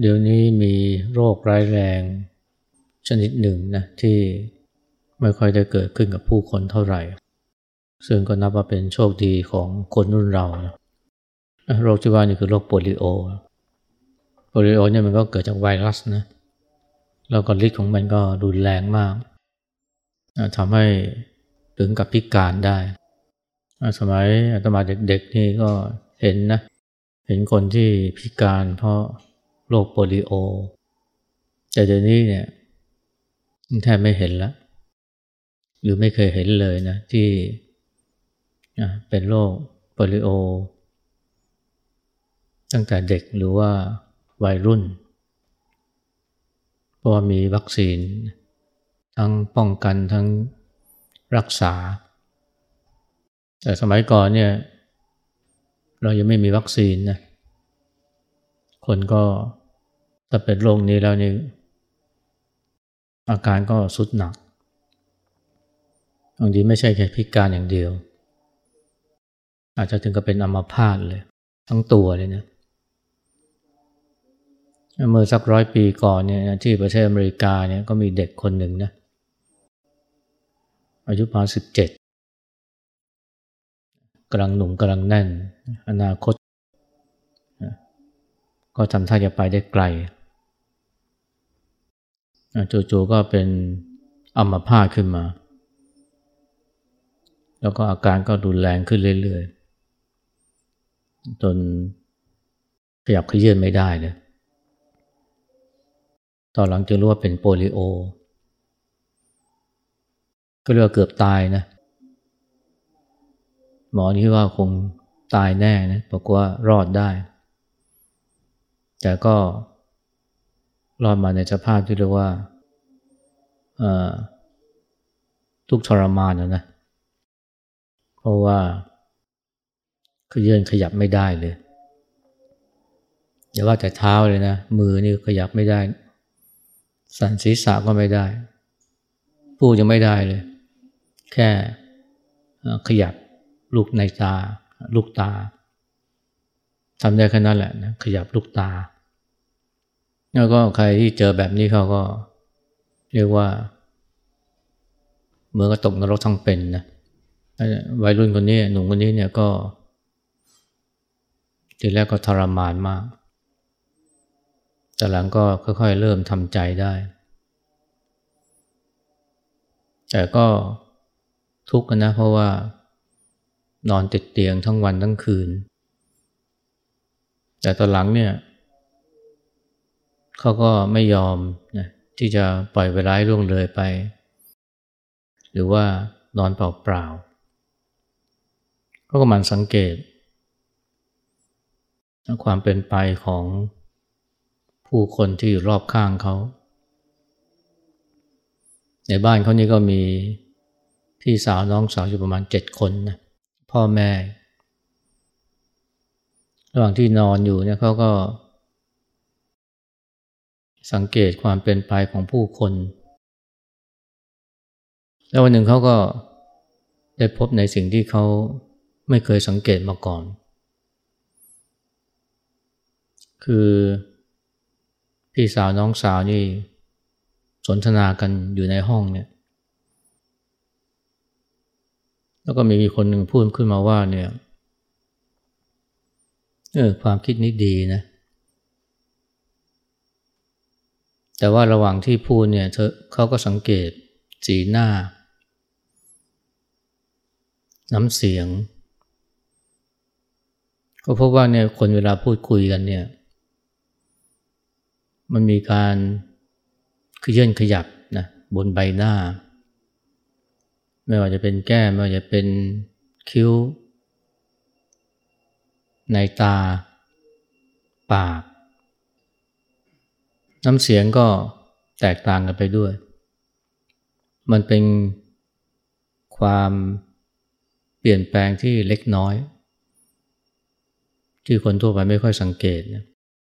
เดี๋ยวนี้มีโรคร้ายแรงชนิดหนึ่งนะที่ไม่ค่อยได้เกิดขึ้นกับผู้คนเท่าไหร่ ซึ่งก็นับว่าเป็นโชคดีของคนรุ่นเรานะโรคที่ว่านี่คือโรคโปลิโอ โปลิโอเนี่ยมันก็เกิดจากไวรัสนะ แล้วก็ฤทธิ์ของมันก็รุนแรงมากทำให้ถึงกับพิการได้ สมัยอาตมาเด็กๆนี่ก็เห็นนะ เห็นคนที่พิการเพราะ โรคโปลิโอ แต่เดี๋ยวนี้เนี่ยแทบไม่เห็นล้วหรือไม่เคยเห็นเลยนะ ที่เป็นโรคโปลิโอ ตั้งแต่เด็กหรือว่าวัยรุ่น เพราะว่ามีวัคซีน ทั้งป้องกันทั้งรักษา แต่สมัยก่อนเนี่ย เรายังไม่มีวัคซีนนะคนก็ ถ้าเป็นโรคนี้แล้วนี่อาการก็สุดหนักบางทีไม่ใช่แค่พิการอย่างเดียว อาจจะถึงกับเป็นอัมพาตเลย ทั้งตัวเลยนะเมื่อสักร้อยปีก่อนเนี่ยที่ประเทศอเมริกาเนี่ยก็มีเด็กคนหนึ่งนะอายุประมาณสิบเจ็ดกำลังหนุ่มกำลังแน่น อนาคต ก็ทำท่าจะไปได้ไกล จู่ๆก็เป็นอัมพาตขึ้นมา แล้วก็อาการก็รุนแรงขึ้นเรื่อยๆ จนขยับขยื่นไม่ได้เลยตอนหลังจึงรู้ว่าเป็นโปลิโอ ก็เรียกว่าเกือบตายนะ หมอนี่ว่าคงตายแน่นะบอกว่ารอดได้ แต่ก็ รอดมาในสภาพที่เรียกว่าทุกทรมานนะนะ เพราะว่าขยื่นขยับไม่ได้เลยอย่าว่าแต่เท้าเลยนะ มือนี่ขยับไม่ได้ สั่นศีรษะก็ไม่ได้ พูดยังไม่ได้เลย แค่ขยับลูกในตา ลูกตาทำได้แค่นั้นแหละนะขยับลูกตา แล้วก็ใครที่เจอแบบนี้เขาก็ เรียกว่าเมื่อก็ตกนรกทั้งเป็นนะวัยรุ่นคนนี้หนุ่มคนนี้เนี่ยก็ทีแรกก็ทรมานมาก แต่หลังก็ค่อยๆเริ่มทำใจได้ แต่ก็ทุกข์นะเพราะว่า นอนติดเตียงทั้งวันทั้งคืน แต่ตอนหลังเนี่ย เขาก็ไม่ยอมนะที่จะปล่อยเวลาล่วงเลยไป หรือว่านอนเปล่าๆเขาก็มันสังเกต ความเป็นไปของผู้คนที่อยู่รอบข้างเขา ในบ้านเขานี่ก็มีพี่สาวน้องสาวอยู่ประมาณเจ็ดคนนะพ่อแม่ ระหว่างที่นอนอยู่เนี่ยเขาก็ สังเกตความเป็นไปของผู้คน แล้ววันหนึ่งเขาก็ได้พบในสิ่งที่เขาไม่เคยสังเกตมาก่อน คือพี่สาวน้องสาวนี่สนทนากันอยู่ในห้องเนี่ยแล้วก็มีคนหนึ่งพูดขึ้นมาว่าเนี่ยเออความคิดนี้ดีนะเแต่ว่าระหว่างที่พูดเนี่ยเธอเขาก็สังเกตสีหน้า น้ำเสียง ก็พบว่าเนี่ยคนเวลาพูดคุยกันเนี่ย มันมีการขยื่นขยับนะบนใบหน้า ไม่ว่าจะเป็นแก้มไม่ว่าจะเป็นคิ้ว ในตา ปาก น้ำเสียงก็แตกต่างกันไปด้วย มันเป็นความเปลี่ยนแปลงที่เล็กน้อย ที่คนทั่วไปไม่ค่อยสังเกตนะ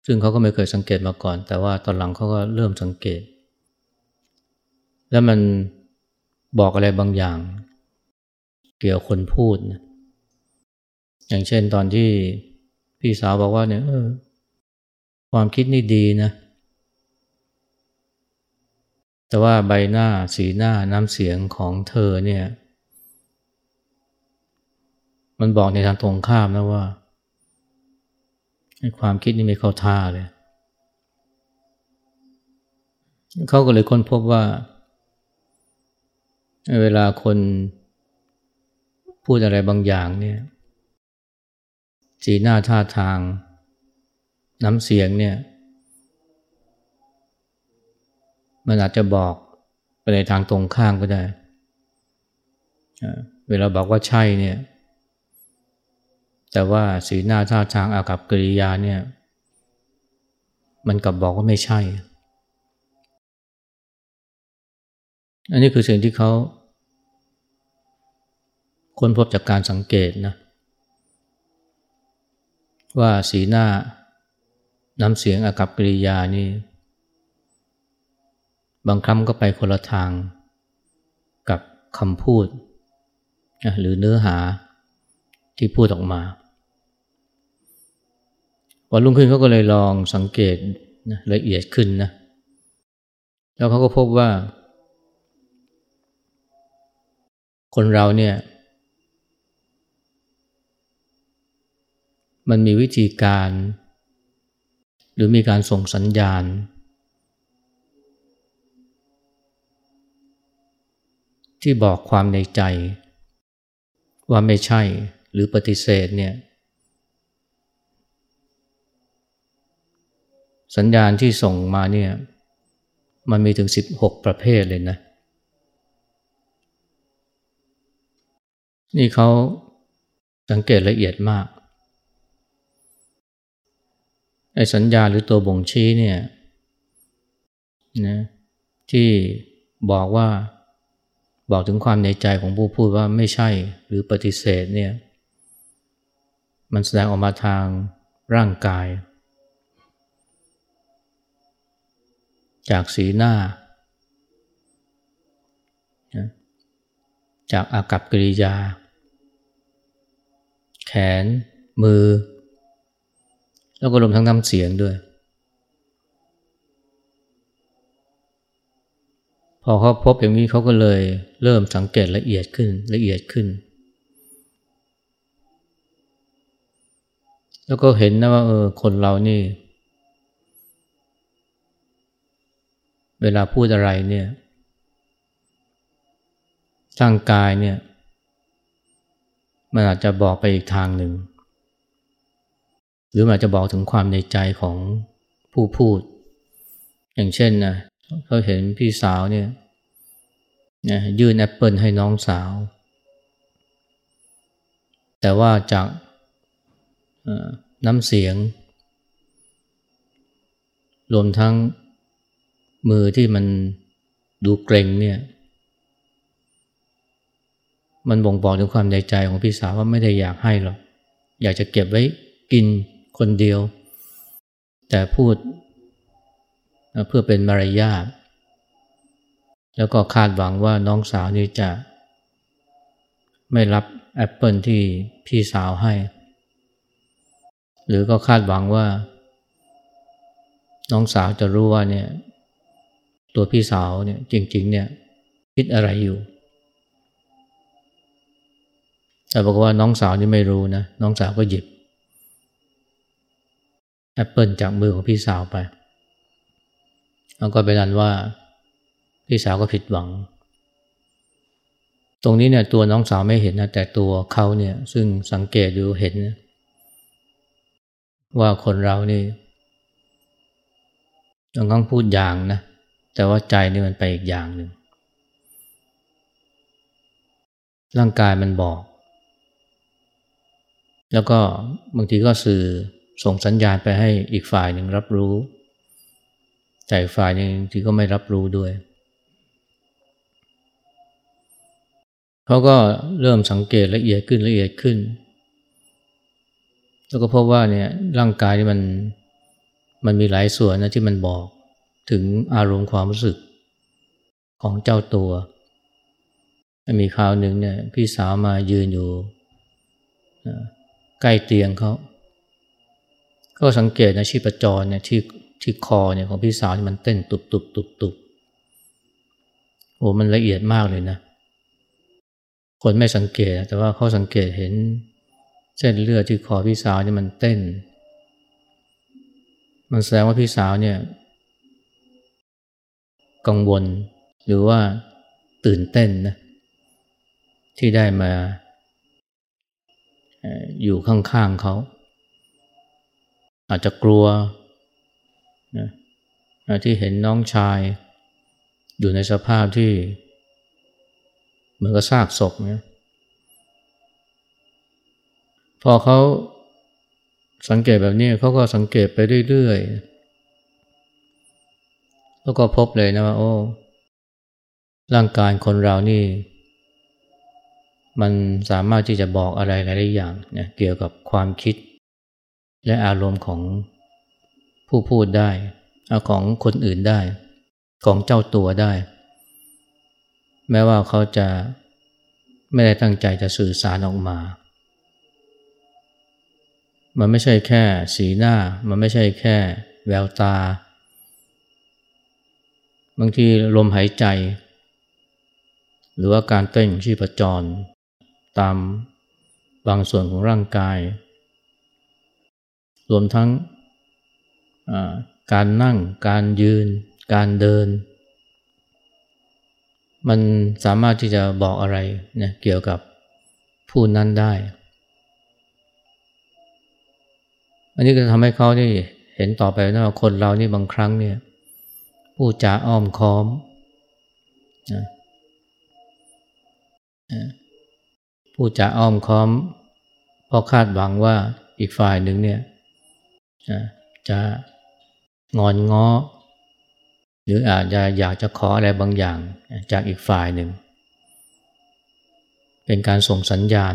ซึ่งเขาก็ไม่เคยสังเกตมาก่อน แต่ว่าตอนหลังเขาก็เริ่มสังเกต แล้วมันบอกอะไรบางอย่าง เกี่ยวคนพูดนะอย่างเช่นตอนที่พี่สาวบอกว่าเนี่ยเออความคิดนี่ดีนะ แต่ว่าใบหน้าสีหน้าน้ำเสียงของเธอเนี่ย มันบอกในทางตรงข้ามนะว่าความคิดนี่ไม่เข้าท่าเลย เขาก็เลยค้นพบว่า เวลาคนพูดอะไรบางอย่างเนี่ยสีหน้าท่าทาง น้ำเสียงเนี่ย มันอาจจะบอกไปในทางตรงข้ามก็ได้ เวลาบอกว่าใช่เนี่ย แต่ว่าสีหน้าท่าทางอากับกิริยาเนี่ย มันกลับบอกว่าไม่ใช่ อันนี้คือสิ่งที่เขาค้นพบจากการสังเกตนะ ว่าสีหน้าน้ำเสียงอากับกิริยานี่ บางครั้งก็ไปคนละทางกับคำพูด หรือเนื้อหาที่พูดออกมาวันรุ่งขึ้นเขาก็เลยลองสังเกตนะละเอียดขึ้นนะแล้วเขาก็พบว่า คนเราเนี่ย มันมีวิธีการ หรือมีการส่งสัญญาณ ที่บอกความในใจ ว่าไม่ใช่หรือปฏิเสธเนี่ยสัญญาณที่ส่งมาเนี่ยมันมีถึง 16 ประเภทเลยนะ นี่เขาสังเกตละเอียดมากไอ้สัญญาหรือตัวบ่งชี้เนี่ยนะที่บอกว่า บอกถึงความในใจของผู้พูดว่าไม่ใช่หรือปฏิเสธเนี่ยมันแสดงออกมาทางร่างกาย จากสีหน้า จากอากับกิริยา แขน มือ แล้วก็รวมทั้งน้ำเสียงด้วย พอเขาพบอย่างนี้เขาก็เลยเริ่มสังเกตละเอียดขึ้นละเอียดขึ้น แล้วก็เห็นนะว่าเออคนเรานี่ เวลาพูดอะไรเนี่ยร่างกายเนี่ยมันอาจจะบอกไปอีกทางหนึ่ง หรืออาจจะบอกถึงความในใจของผู้พูด อย่างเช่นนะ เขาเห็นพี่สาวเนี่ยนะยื่นแอปเปิลให้น้องสาว แต่ว่าจากน้ำเสียง รวมทั้งมือที่มันดูเกรงเนี่ยมันบ่งบอกถึงความในใจของพี่สาวว่าไม่ได้อยากให้หรอก อยากจะเก็บไว้กินคนเดียว แต่พูด เพื่อเป็นมารยาทแล้วก็คาดหวังว่าน้องสาวนี่จะ ไม่รับแอปเปิลที่พี่สาวให้ หรือก็คาดหวังว่า น้องสาวจะรู้ว่าเนี่ย ตัวพี่สาวเนี่ยจริง ๆ เนี่ยคิดอะไรอยู่ แต่บอกว่าน้องสาวนี่ไม่รู้นะ น้องสาวก็หยิบแอปเปิลจากมือของพี่สาวไป แล้วก็เป็นอันว่าพี่สาวก็ผิดหวัง ตรงนี้เนี่ยตัวน้องสาวไม่เห็นนะแต่ตัวเขาเนี่ยซึ่งสังเกตดูเห็น ว่าคนเรานี่ต้องพูดอย่างนะแต่ว่าใจนี่มันไปอีกอย่างหนึ่งร่างกายมันบอก แล้วก็บางทีก็สื่อส่งสัญญาณไปให้อีกฝ่ายหนึ่งรับรู้ แต่ฝ่ายนึงที่ก็ไม่รับรู้ด้วย เขาก็เริ่มสังเกตละเอียดขึ้นละเอียดขึ้น แล้วก็พบว่าเนี่ยร่างกายนี่มันมันมีหลายส่วนนะที่มันบอกถึงอารมณ์ความรู้สึกของเจ้าตัว มีคราวหนึ่งเนี่ยพี่สาวมายืนอยู่ใกล้เตียงเขา ก็สังเกตนะชีพจรเนี่ยที่ ที่คอเนี่ยของพี่สาวมันเต้นตุบตุบตุบตุบโอ้มันละเอียดมากเลยนะ คนไม่สังเกต แต่ว่าเขาสังเกตเห็น เส้นเลือดที่คอพี่สาวเนี่ยมันเต้น มันแสดงว่าพี่สาวเนี่ย กังวล หรือว่าตื่นเต้นนะที่ได้มาอยู่ข้างๆเขา อาจจะกลัว ที่เห็นน้องชายอยู่ในสภาพที่ เหมือนกับซากศพเนี่ยพอเขาสังเกตแบบนี้เขาก็สังเกตไปเรื่อยๆ แล้วก็พบเลยนะว่าโอ้ร่างกายคนเรานี่ มันสามารถที่จะบอกอะไรหลายอย่างเนี่ยเกี่ยวกับความคิด และอารมณ์ของผู้พูดได้ ของคนอื่นได้ ของเจ้าตัวได้ แม้ว่าเขาจะไม่ได้ตั้งใจจะสื่อสารออกมา มันไม่ใช่แค่สีหน้า มันไม่ใช่แค่แววตา บางทีลมหายใจ หรือว่าการเต้นชีพจร ตามบางส่วนของร่างกาย รวมทั้ง การนั่ง การยืน การเดิน มันสามารถที่จะบอกอะไรเนี่ยเกี่ยวกับผู้นั้นได้ อันนี้ก็ทำให้เขาได้เห็นต่อไปว่าคนเรานี่บางครั้งเนี่ยผู้จาอ้อมค้อมนะผู้จาอ้อมค้อมเพราะคาดหวังว่าอีกฝ่ายหนึ่งเนี่ยจะ งอนง้อ หรืออาจจะอยากจะขออะไรบางอย่างจากอีกฝ่ายหนึ่ง เป็นการส่งสัญญาณ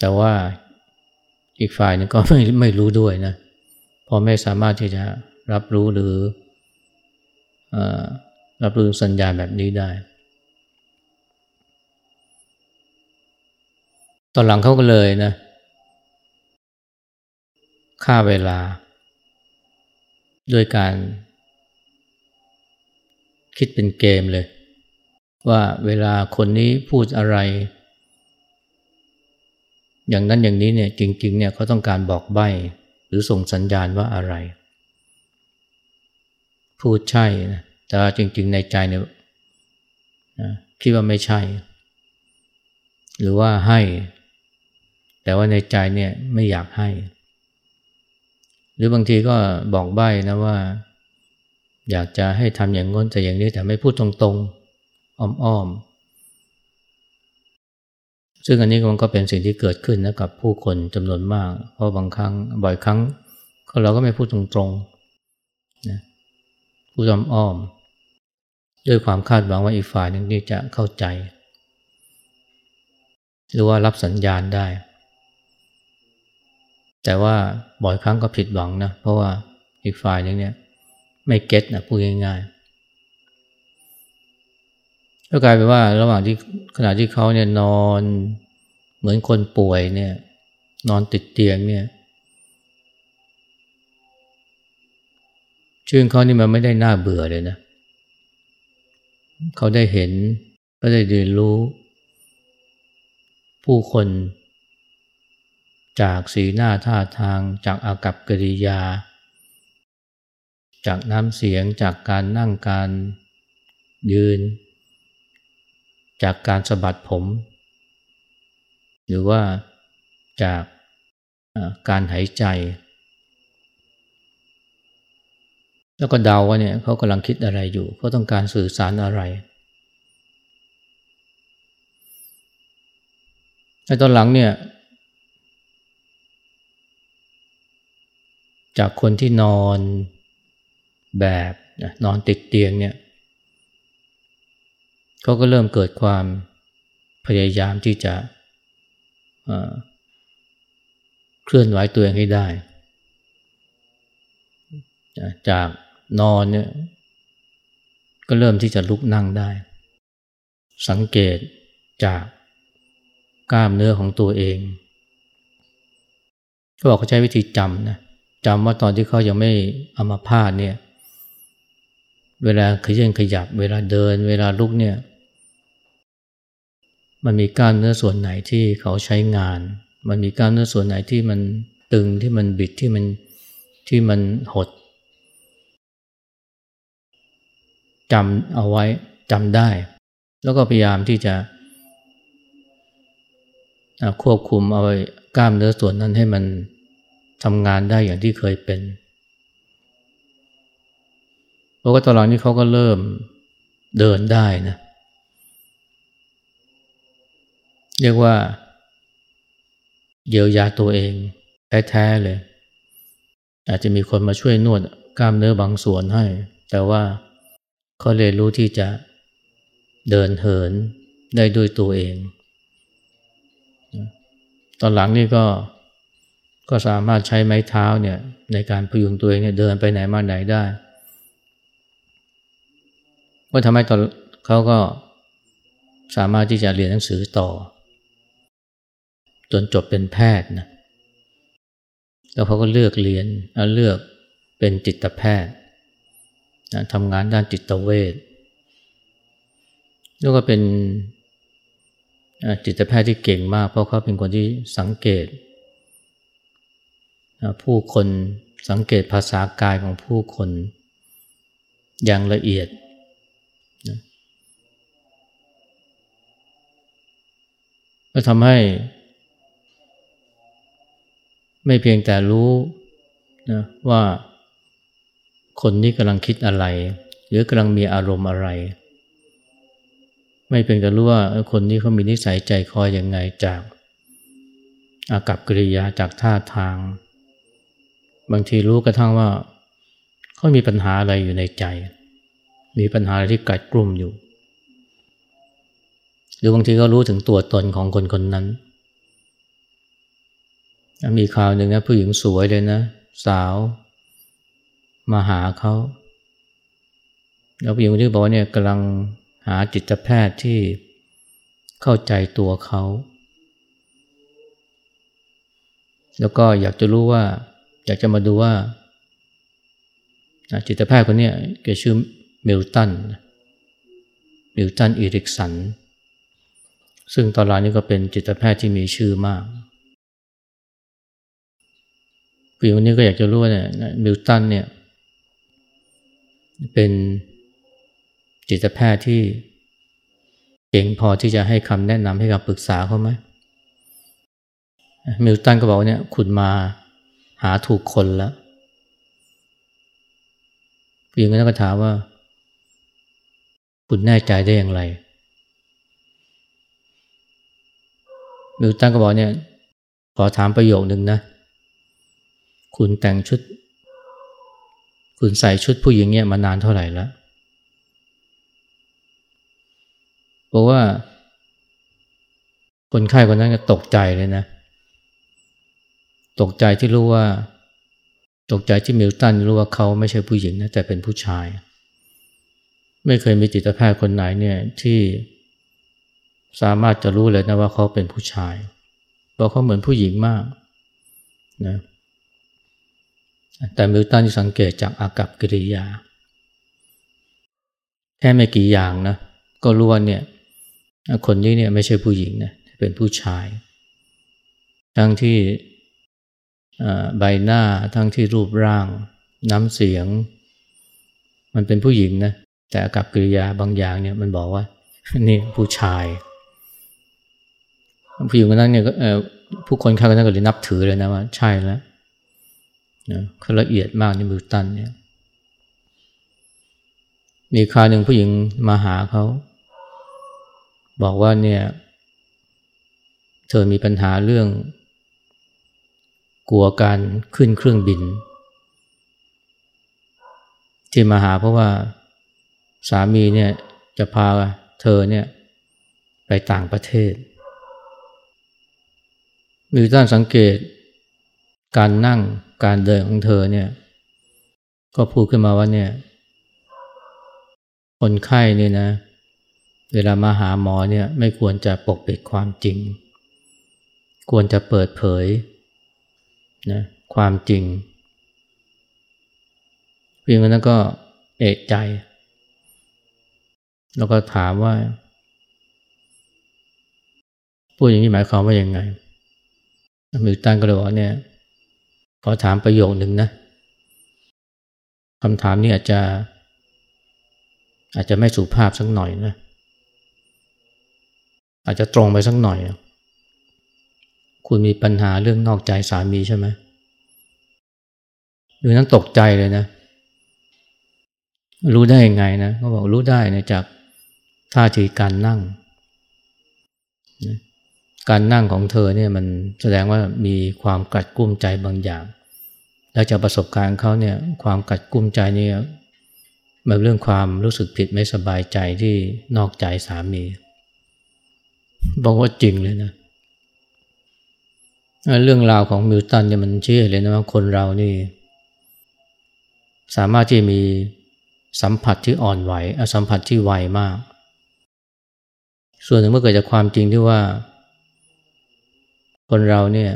แต่ว่าอีกฝ่ายหนึ่งก็ไม่ไม่รู้ด้วยนะเพราะไม่สามารถที่จะรับรู้หรืออรับรู้สัญญาณแบบนี้ได้ตอนหลังเขาก็เลยนะค่าเวลา ด้วยการ คิดเป็นเกมเลย ว่าเวลาคนนี้พูดอะไร อย่างนั้นอย่างนี้เนี่ยจริงๆเนี่ยเขาต้องการบอกใบ้หรือส่งสัญญาณว่าอะไร พูดใช่นะแต่จริง ๆ ในใจเนี่ยคิดว่าไม่ใช่ หรือว่าให้ แต่ว่าในใจเนี่ยไม่อยากให้ หรือบางทีก็บอกใบ้นะว่า อยากจะให้ทำอย่างง้นแต่อย่างนี้แต่ไม่พูดตรงๆ อ้อมๆ ซึ่งอันนี้มันก็เป็นสิ่งที่เกิดขึ้นนะกับผู้คนจำนวนมาก เพราะบางครั้งบ่อยครั้งเราก็ไม่พูดตรงๆนะพูดอ้อมๆ ด้วยความคาดหวังว่าอีกฝ่ายหนึ่งนี่จะเข้าใจ หรือว่ารับสัญญาณได้ แต่ว่าบ่อยครั้งก็ผิดหวังนะ เพราะว่าอีกฝ่ายนึงเนี่ยไม่เก็ตนะพูดง่ายๆก็กลายเป็นว่าระหว่างที่ขณะที่เขาเนี่ยนอนเหมือนคนป่วยเนี่ย นอนติดเตียงเนี่ยชื่อเขานี่มันไม่ได้น่าเบื่อเลยนะ เขาได้เห็นก็ได้เรียนรู้ ผู้คน จากสีหน้าท่าทาง จากอากับกิริยา จากน้ำเสียงจากการนั่งการยืน จากการสะบัดผม หรือว่าจากการหายใจ แล้วก็เดาว่าเนี่ยเขากำลังคิดอะไรอยู่เขาต้องการสื่อสารอะไรในตอนหลังเนี่ย จากคนที่นอนแบบนอนติดเตียงเนี่ยเขาก็เริ่มเกิดความพยายามที่จะเคลื่อนไหวตัวเองให้ได้ จากนอนเนี่ยก็เริ่มที่จะลุกนั่งได้ สังเกตจากกล้ามเนื้อของตัวเองเขาบอกเขาใช้วิธีจำนะ จำว่าตอนที่เขายังไม่อามาพาดเนี่ย เวลาขยันขยับ เวลาเดิน เวลาลุกเนี่ย มันมีกล้ามเนื้อส่วนไหนที่เขาใช้งาน มันมีกล้ามเนื้อส่วนไหนที่มันตึงที่มันบิดที่มันที่มันหดจำเอาไว้จำได้ แล้วก็พยายามที่จะควบคุมเอาไว้กล้ามเนื้อส่วนนั้นให้มัน ทำงานได้อย่างที่เคยเป็นเพราะว่าตอนหลังนี้เขาก็เริ่มเดินได้นะเรียกว่าเยียวยาตัวเองแท้ๆเลย อาจจะมีคนมาช่วยนวดกล้ามเนื้อบางส่วนให้ แต่ว่าเขาเรียนรู้ที่จะเดินเหินได้ด้วยตัวเอง ตอนหลังนี่ก็ ก็สามารถใช้ไม้เท้าเนี่ยในการพยุงตัวเองเนี่ยเดินไปไหนมาไหนได้ก็ทำให้ตอนเขาก็สามารถที่จะเรียนหนังสือต่อ จนจบเป็นแพทย์นะแล้วเขาก็เลือกเรียนเลือกเป็นจิตแพทย์นะทำงานด้านจิตเวชแล้วก็เป็นจิตแพทย์ที่เก่งมาก เพราะเขาเป็นคนที่สังเกต ผู้คนสังเกตภาษากายของผู้คนอย่างละเอียดก็ทำให้ ไม่เพียงแต่รู้นะว่าคนนี้กำลังคิดอะไร หรือกำลังมีอารมณ์อะไร ไม่เพียงแต่รู้ว่าคนนี้เขามีนิสัยใจคอยอย่างไงจากอากับกิริยาจากท่าทาง บางทีรู้กระทั่งว่าเขามีปัญหาอะไรอยู่ในใจ มีปัญหาอะไรที่กัดกลุ่มอยู่ หรือบางทีก็รู้ถึงตัวตนของคนคนนั้น มีข่าวหนึ่งนะผู้หญิงสวยเลยนะ สาว มาหาเขาแล้วผู้หญิงคนนี้บอกว่าเนี่ยกำลังหาจิตแพทย์ที่เข้าใจตัวเขา แล้วก็อยากจะรู้ว่า อยากจะมาดูว่าจิตแพทย์คนนี้แกชื่อมิลตันมิลตันอีริกสัน ซึ่งตอนหลังนี้ก็เป็นจิตแพทย์ที่มีชื่อมากผู้หญิงคนนี้ก็อยากจะรู้ว่าเนี่ยมิลตันเนี่ย เป็นจิตแพทย์ที่เก่งพอที่จะให้คำแนะนำให้คำปรึกษาเขาไหมมิลตันก็บอกเนี่ยคุณมา หาถูกคนแล้วผู้หญิงนั้นก็ถามว่า คุณแน่ใจได้อย่างไรมิลตันก็บอกเนี่ย ขอถามประโยคหนึ่งนะ คุณแต่งชุด คุณใส่ชุดผู้หญิงเนี่ยมานานเท่าไหร่แล้วเพราะว่า คนไข้คนนั้นก็ตกใจเลยนะ ตกใจที่รู้ว่า ตกใจที่มิลตันรู้ว่าเขาไม่ใช่ผู้หญิงนะแต่เป็นผู้ชาย ไม่เคยมีจิตแพทย์คนไหนเนี่ยที่สามารถจะรู้เลยนะว่าเขาเป็นผู้ชายเพราะเขาเหมือนผู้หญิงมากนะแต่มิลตันสังเกตจากอากับกิริยา แค่ไม่กี่อย่างนะก็รู้ว่าเนี่ยคนนี้เนี่ยไม่ใช่ผู้หญิงนะเป็นผู้ชาย ทั้งที่ ใบหน้าทั้งที่รูปร่าง น้ำเสียง มันเป็นผู้หญิงนะแต่กับกิริยาบางอย่างเนี่ยมันบอกว่า นี่ผู้ชาย ผู้หญิงคนนั้นเนี่ยผู้คนข้างนั้นก็เลยนับถือเลยนะว่าใช่แล้วนะเขาละเอียดมากในมิลตันเนี่ย มีคราวหนึ่งผู้หญิงมาหาเขา บอกว่าเนี่ย เธอมีปัญหาเรื่อง กลัวการขึ้นเครื่องบิน ที่มาหาเพราะว่าสามีเนี่ยจะพาเธอเนี่ยไปต่างประเทศมิลตันสังเกตการนั่งการเดินของเธอเนี่ยก็พูดขึ้นมาว่าเนี่ยคนไข้เนี่ยนะ เวลามาหาหมอเนี่ยไม่ควรจะปกปิดความจริง ควรจะเปิดเผย นะความจริงเพียงนั้นก็เอกใจ แล้วก็ถามว่าพูดอย่างนี้หมายความว่ายังไงมิลตันก็เลยบอกเนี่ย ขอถามประโยคหนึ่งนะคำถามนี้อาจจะ อาจจะไม่สุภาพสักหน่อยนะ อาจจะตรงไปสักหน่อย คุณมีปัญหาเรื่องนอกใจสามีใช่ไหมหรือนั้นตกใจเลยนะ รู้ได้ยังไงนะเขาบอกรู้ได้นะจากท่าทีการนั่งนะการนั่งของเธอเนี่ยมันแสดงว่ามีความกัดกุ้มใจบางอย่าง แล้วจากประสบการณ์เขาเนี่ยความกัดกุ้มใจนี่มันเรื่องความรู้สึกผิดไม่สบายใจที่นอกใจสามี บอกว่าจริงเลยนะเเรื่องราวของมิลตันเนี่ยมันเชื่อเลยนะว่าคนเรานี่ สามารถที่มีสัมผัสที่อ่อนไหวสัมผัสที่ไวมาก ส่วนหนึ่งเมื่อเกิดจากความจริงที่ว่า คนเราเนี่ย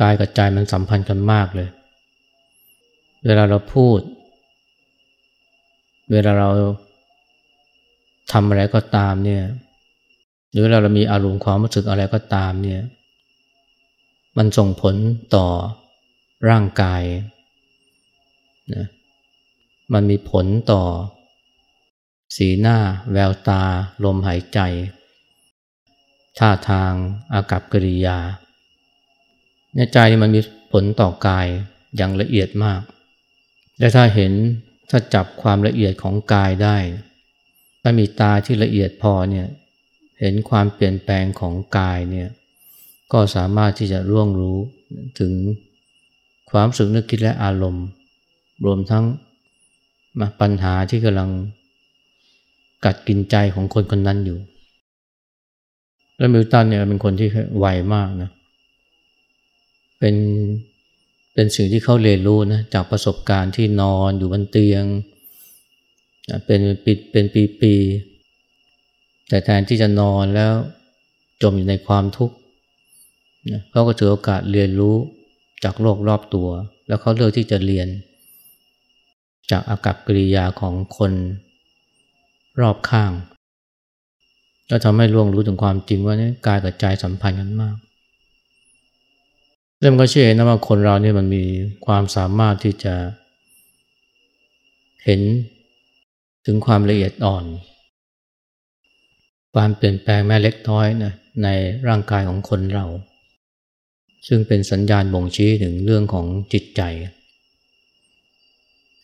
กายกับใจมันสัมพันธ์กันมากเลย เวลาเราพูด เวลาเราทำอะไรก็ตามเนี่ย หรือเวลาเรามีอารมณ์ความรู้สึกอะไรก็ตามเนี่ย มันส่งผลต่อร่างกายนะมันมีผลต่อ สีหน้า แววตา ลมหายใจ ท่าทางอากับกิริยาในใจมันมีผลต่อกายอย่างละเอียดมาก และถ้าเห็นถ้าจับความละเอียดของกายได้ ถ้ามีตาที่ละเอียดพอเนี่ย เห็นความเปลี่ยนแปลงของกายเนี่ย ก็สามารถที่จะร่วงรู้ถึงความสึกนึกคิดและอารมณ์ รวมทั้งมาปัญหาที่กำลังกัดกินใจของคนคนนั้นอยู่ แล้วมิลตันเนี่ยเป็นคนที่ไวมากนะ เป็นเป็นสิ่งที่เขาเรียนรู้นะจากประสบการณ์ที่นอนอยู่บนเตียง เป็นปีเป็นปีๆแต่แทนที่จะนอนแล้วจมอยู่ในความทุกข์ เขาก็ถือโอกาสเรียนรู้จากโลกรอบตัว แล้วเขาเลือกที่จะเรียน จากอากับกิริยาของคนรอบข้างแล้วทำให้ล่วงรู้ถึงความจริงว่านี่กายกับใจสัมพันธ์กันมากเรื่องก็เชื่อนะว่าคนเราเนี่ยมันมีความสามารถที่จะ เห็นถึงความละเอียดอ่อน ความเปลี่ยนแปลงแม้เล็กน้อยนะในร่างกายของคนเรา ซึ่งเป็นสัญญาณบ่งชี้ถึงเรื่องของจิตใจ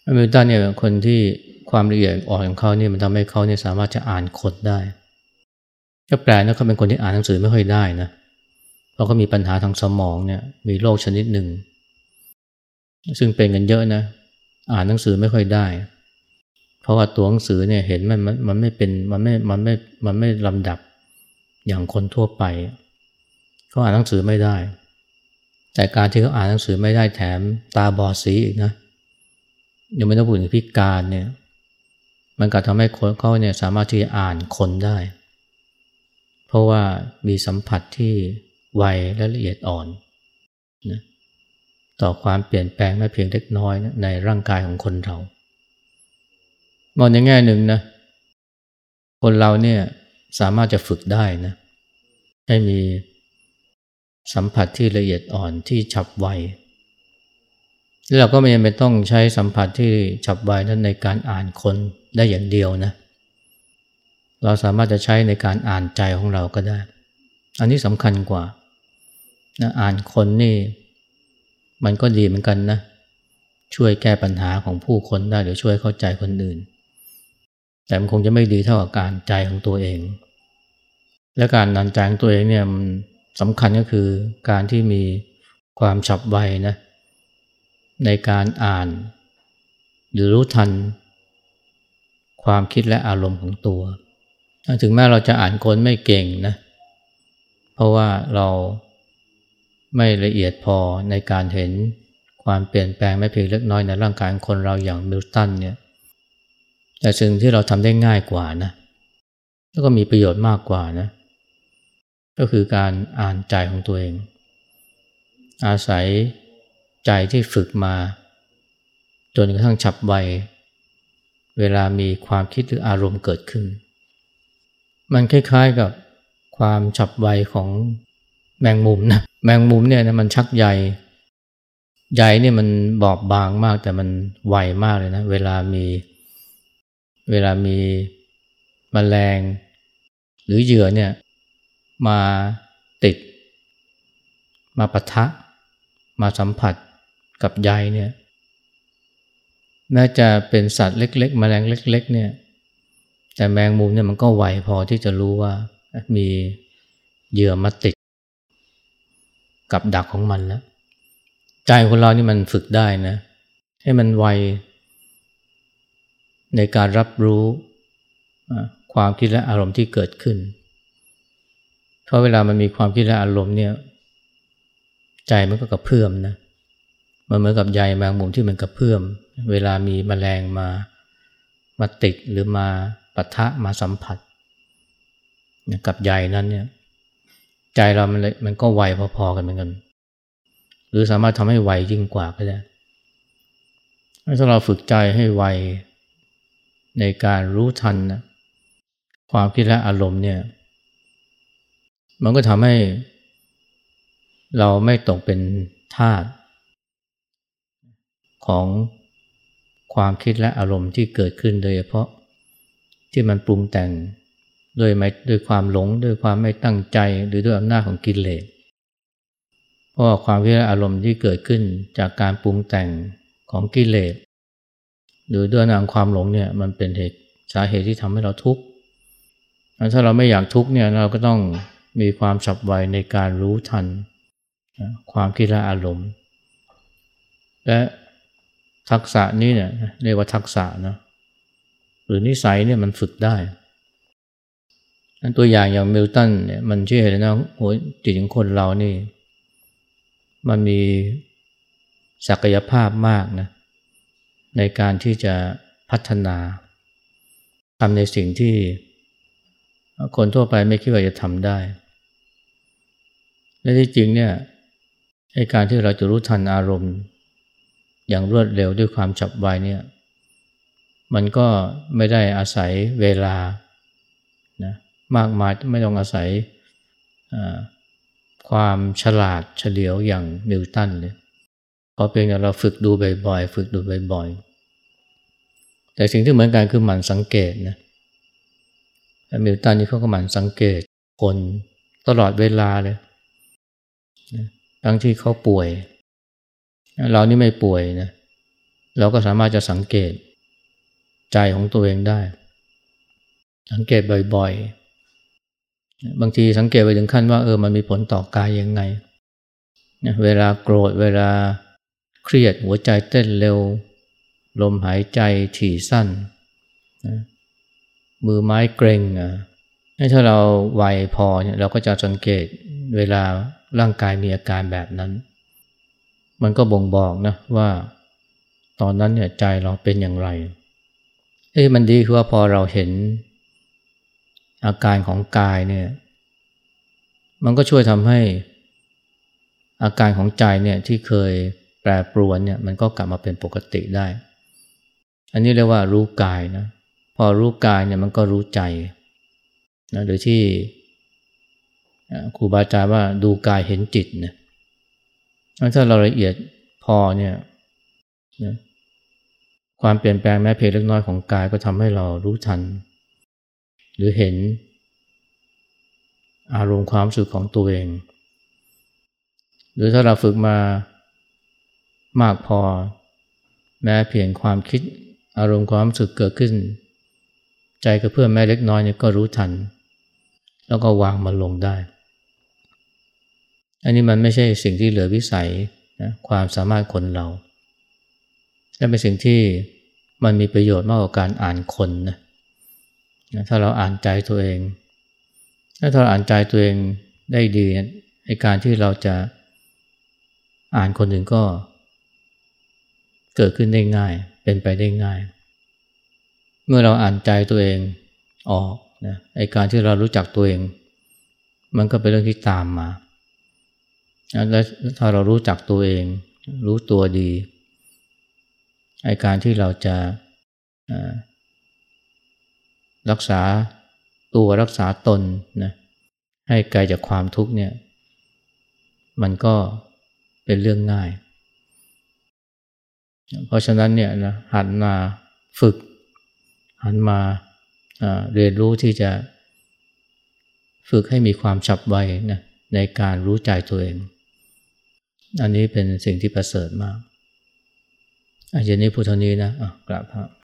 อเมริกันเนี่ยคนที่ความละเอียดอ่อนของเขาเนี่ยมันทำให้เขาเนี่ยสามารถจะอ่านคนได้ก็แปลนะเขาเป็นคนที่อ่านหนังสือไม่ค่อยได้นะเพราะเขามีปัญหาทางสมองเนี่ยมีโรคชนิดหนึ่ง ซึ่งเป็นกันเยอะนะ อ่านหนังสือไม่ค่อยได้ เพราะว่าตัวหนังสือเนี่ยเห็นมันมันมันไม่เป็นมันไม่มันไม่มันไม่ลำดับอย่างคนทั่วไปเขาอ่านหนังสือไม่ได้ แต่การที่เขาอ่านหนังสือไม่ได้แถมตาบอดสีอีกนะยังไม่ต้องพูดถึงพิการเนี่ยมันก็ทำให้คนเขาเนี่ยสามารถที่จะอ่านคนได้ เพราะว่ามีสัมผัสที่ไวและละเอียดอ่อนนะต่อความเปลี่ยนแปลงไม่เพียงเล็กน้อยนะในร่างกายของคนเรา มองในแง่หนึ่งนะ คนเราเนี่ยสามารถจะฝึกได้นะให้มี สัมผัสที่ละเอียดอ่อนที่ฉับไวแล้วเราก็ไม่จำเป็นต้องใช้สัมผัสที่ฉับไวนั้นในการอ่านคนได้อย่างเดียวนะเราสามารถจะใช้ในการอ่านใจของเราก็ได้ อันนี้สำคัญกว่านะอ่านคนนี่ มันก็ดีเหมือนกันนะ ช่วยแก้ปัญหาของผู้คนได้หรือช่วยเข้าใจคนอื่น แต่มันคงจะไม่ดีเท่ากับการใจของตัวเอง และการอ่านใจของตัวเองเนี่ยมัน สำคัญก็คือการที่มีความฉับไวนะในการอ่าน หรือรู้ทัน ความคิดและอารมณ์ของตัว ถึงแม้เราจะอ่านคนไม่เก่งนะเพราะว่าเราไม่ละเอียดพอในการเห็นความเปลี่ยนแปลงไม่เพียงเล็กน้อยในร่างกายของคนเราอย่างมิลตันเนี่ยแต่สิ่งที่เราทำได้ง่ายกว่านะแล้วก็มีประโยชน์มากกว่านะ ก็คือการอ่านใจของตัวเอง อาศัยใจที่ฝึกมา จนกระทั่งฉับไว เวลามีความคิดหรืออารมณ์เกิดขึ้น มันคล้ายๆกับความฉับไวของแมงมุมนะแมงมุมเนี่ยนะมันชักใยใยเนี่ยมันบอบบางมากแต่มันไวมากเลยนะ เวลามีเวลามีมแมลง หรือเหยื่อเนี่ย มาติด มาปะทะ มาสัมผัสกับใยเนี่ยแม้จะเป็นสัตว์เล็ก ๆ แมลงเล็ก ๆ เนี่ย แต่แมงมุมเนี่ยมันก็ไวพอที่จะรู้ว่ามีเหยื่อมาติด กับดักของมันแล้วใจคนเรานี่มันฝึกได้นะ ให้มันไว ในการรับรู้ความคิดและอารมณ์ที่เกิดขึ้น เพราะเวลามันมีความคิดและอารมณ์เนี่ย ใจมันก็กระเพื่อมนะมันเหมือนกับใยแมงมุมที่มันกระเพื่อม เวลามีมแมลงมามาติดหรือมาปะทะมาสัมผัส กับใยนั้นเนี่ย ใจเรามันมันก็ไวพอๆกันเหมือนกัน หรือสามารถทำให้ไวยิ่งกว่าก็ได้ถ้าเราฝึกใจให้ไวในการรู้ทันนะความคิดและอารมณ์เนี่ย มันก็ทำให้ เราไม่ตกเป็นทาสของความคิดและอารมณ์ที่เกิดขึ้นโดยเฉพาะที่มันปรุงแต่งด้วยไม่ด้วยความหลงด้วยความไม่ตั้งใจหรือด้วยอำนาจของกิเลสเพราะความคิดและอารมณ์ที่เกิดขึ้นจากการปรุงแต่งของกิเลสหรือด้วยนางความหลงเนี่ยมันเป็นเหตุสาเหตุที่ทำให้เราทุกข์ถ้าเราไม่อยากทุกข์เนี่ยเราก็ต้อง มีความฉับไวในการรู้ทัน ความคิดและอารมณ์ และทักษะนี้เนี่ยเรียกว่าทักษะนะหรือนิสัยเนี่ยมันฝึกได้อันตัวอย่างอย่างมิลตันเนี่ยมันเชื่อเลยนะโหจิตของคนเรานี่ มันมีศักยภาพมากนะในการที่จะพัฒนาทำในสิ่งที่ คนทั่วไปไม่คิดว่าจะทำได้ และที่จริงเนี่ยในการที่เราจะรู้ทันอารมณ์ อย่างรวดเร็วด้วยความฉับไวเนี่ยมันก็ไม่ได้อาศัยเวลานะมากมายไม่ต้องอาศัยความฉลาดเฉลียวอย่างมิลตันเลยเพราะเพียงแต่เราฝึกดูบ่อยๆ ฝึกดูบ่อยๆ แต่สิ่งที่เหมือนกันคือหมั่นสังเกตนะ มิลตันนี่เขาก็หมั่นสังเกตคนตลอดเวลาเลยทั้งที่เขาป่วย เรานี่ไม่ป่วยนะ เราก็สามารถจะสังเกตใจของตัวเองได้ สังเกตบ่อยๆ บางทีสังเกตไปถึงขั้นว่าเออมันมีผลต่อกายยังไง เวลาโกรธ เวลาเครียดหัวใจเต้นเร็ว ลมหายใจถี่สั้น มือไม้เกร็งอะถ้าเราไวพอเนี่ยเราก็จะสังเกตเวลาร่างกายมีอาการแบบนั้น มันก็บ่งบอกนะว่า ตอนนั้นเนี่ยใจเราเป็นอย่างไรเอ้มันดีคือว่าพอเราเห็น อาการของกายเนี่ย มันก็ช่วยทำให้อาการของใจเนี่ยที่เคยแปรปรวนเนี่ยมันก็กลับมาเป็นปกติได้ อันนี้เรียกว่ารู้กายนะ พอรู้กายเนี่ยมันก็รู้ใจนะโดยที่ครูบาอาจารย์ว่าดูกายเห็นจิตนี่ยถ้าเราละเอียดพอเนี่ยนะความเปลี่ยนแปลงแม้เพียงเล็กน้อยของกายก็ทำให้เรารู้ทัน หรือเห็นอารมณ์ความสุขของตัวเอง หรือถ้าเราฝึกมามากพอ แม้เพียงความคิดอารมณ์ความสุขเกิดขึ้น ใจกระเพื่อมแม้เล็กน้อยเนี่ยก็รู้ทัน แล้วก็วางมันลงได้ อันนี้มันไม่ใช่สิ่งที่เหลือวิสัยนะความสามารถคนเรา และเป็นสิ่งที่มันมีประโยชน์มากกว่าการอ่านคนนะถ้าเราอ่านใจตัวเอง ถ้าเราอ่านใจตัวเองได้ดีในการที่เราจะอ่านคนอื่นก็เกิดขึ้นได้ง่าย เป็นไปได้ง่าย เมื่อเราอ่านใจตัวเองออกนะไอการที่เรารู้จักตัวเอง มันก็เป็นเรื่องที่ตามมา และถ้าเรารู้จักตัวเอง รู้ตัวดีไอการที่เราจะรักษาตัวรักษาตนนะให้ไกลจากความทุกข์เนี่ย มันก็เป็นเรื่องง่าย เพราะฉะนั้นเนี่ยนะหันมาฝึก หันมาเรียนรู้ที่จะฝึกให้มีความฉับไวนะในการรู้ใจตัวเอง อันนี้เป็นสิ่งที่ประเสริฐมากอาจารย์นี้พูดเท่านี้นะะกราบพระ